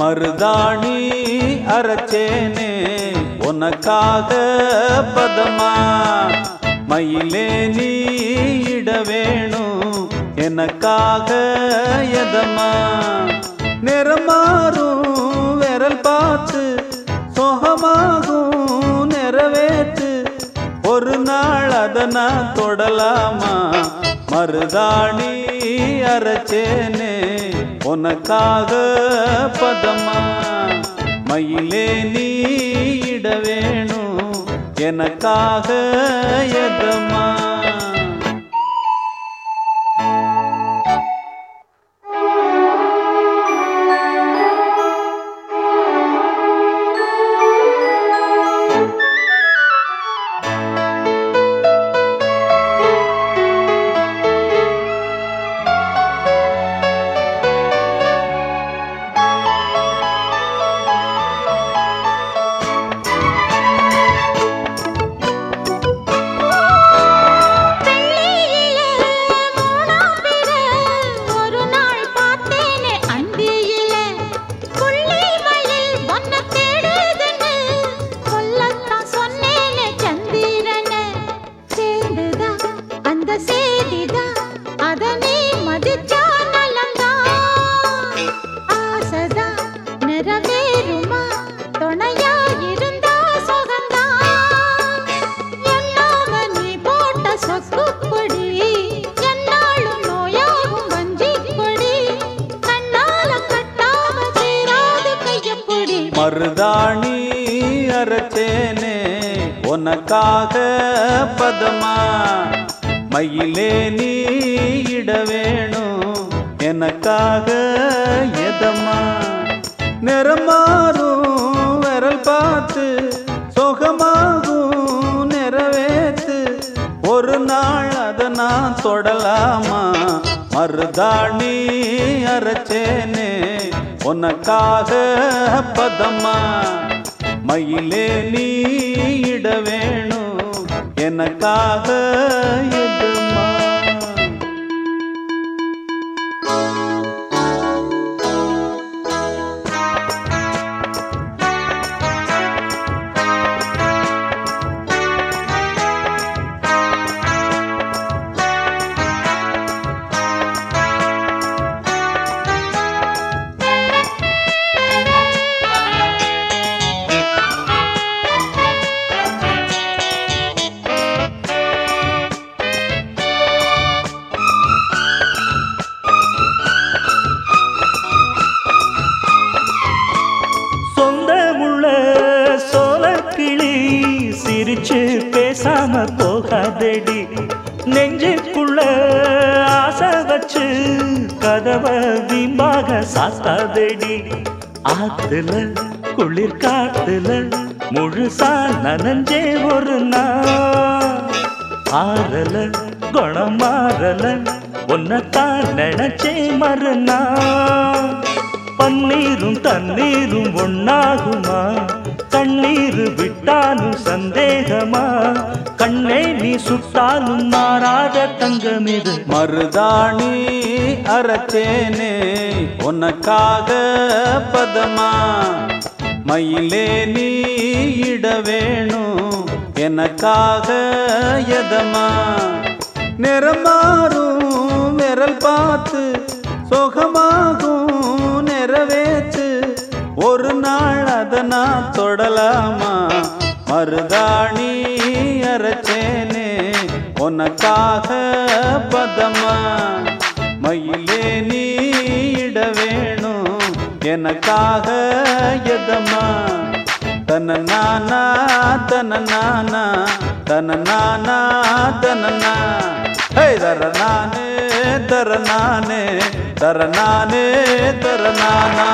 மருதாணி அரைச்சேனே உனக்காக பதமா? மயிலே நீ இட வேணும் எனக்காக எதமா? நிறமாறும் விரல் பார்த்து சொகமாகும் நிறைவேற்று. ஒரு நாள் அத தொடலாமா? மருதாணி அரைச்சேனே உனக்காக பதமா மயிலே நீ இட வேணும் எனக்காக எதமா? மருதாணி அரைச்சேனே உனக்காக பதமா மயிலே நீ இட வேணும் எனக்காக எதமா? நிறமாறும் விரல் பார்த்து சுகமாகும் நிறைவேத்து ஒரு நாள் அதை நான் தொடலாமா? மருதாணி அரைச்சேனே உனக்காக பதமா மயிலே நீ இட வேணும். எனக்காக எதுமா போகாதடி நெஞ்சுக்குள்ள ஆசை வச்சு கதவை வீம்பாக சாத்தாதடி. ஆத்துல குளிர் காத்துல முழுசா நனஞ்சே ஒரு நாள். ஆறல குணம் மாறல உன்னைத்தான் நினைச்சே மறுநா பன்னீரும் தண்ணீரும் ஒன்னாகுமா கண்ணீர் விட்டாலும் சந்தேகமா? கண்ணே நீ சுட்டாலும் மாறாத தங்கமிது மருதாணி அரைச்சேனே உனக்காக பதமா? மயிலே நீ இட வேணும் எனக்காக எதமா? நிறமாறும் விரல் பார்த்து சுகமாகும் நிறைவேற்று ஒரு நாள் அத நான் தொடலாமா? மருதாணி அரைச்சேனே உனக்காக பதமா? மயிலே நீ இட வேணும் எனக்காக எதமா? தன நானா தன நானா? தன நானா தனனா நா? ஹே தர நானே தர நானே தர நானே தர நானா?